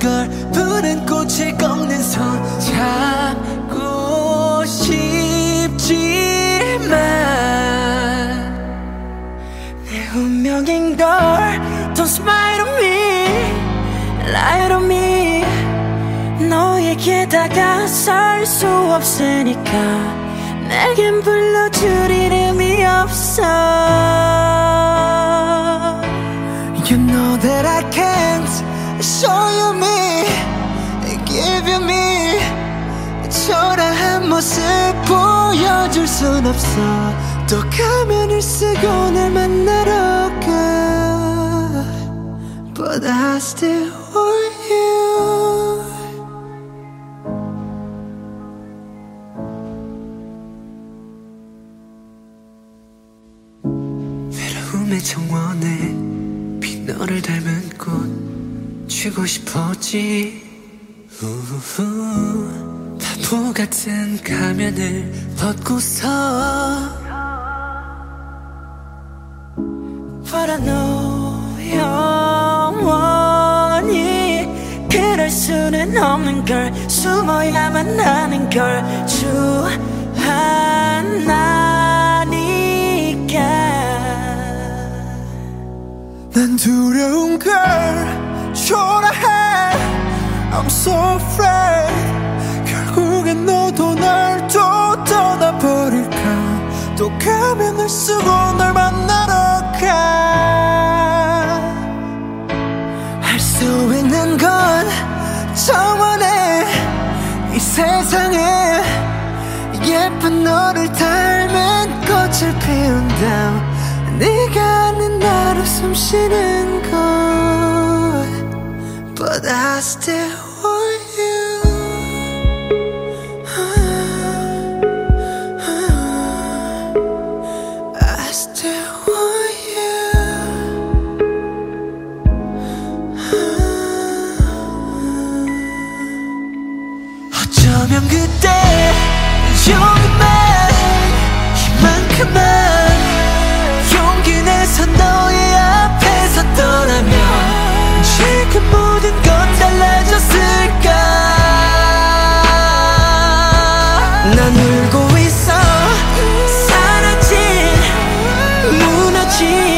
걸 푸른 꽃을 꺾는 손. 잡고 싶지만 내 운명인 걸 Don't smile on me Lie on me. 너에게 다가설 수 없으니까 내겐 불러줄 이름이 없어. You know that I can't show you me Give you me. 초라한 모습 보여줄 순 없어. 또 가면을 쓰고 날 만나러 가. But I still want you. 외로움의 정원에 빈 너를 닮은 꽃 쥐고 싶었지. 우후. 바보 같은 가면을 벗고서. But I know 영원히 그럴 수는 없는 걸. 숨어야만 하는 걸. 주 하나니까. 난 두려운 걸 또 가면을 쓰고 널 만나러 가 할 수 있는 건 정원에 이 세상에 예쁜 너를 닮은 꽃을 피운다 네가 아는 나로 숨쉬는 곳. But I still 어쩌면 그때 여기만 이만큼만 용기 내서 너의 앞에서 떠나면 지금 모든 건 달라졌을까? 난 울고 있어. 사라진 무너진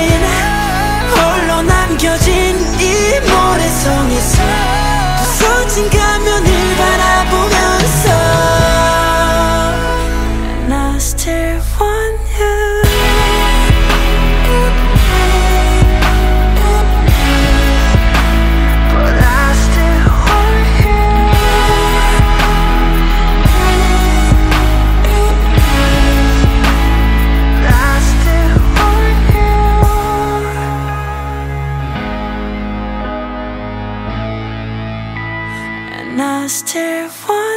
nas ter one.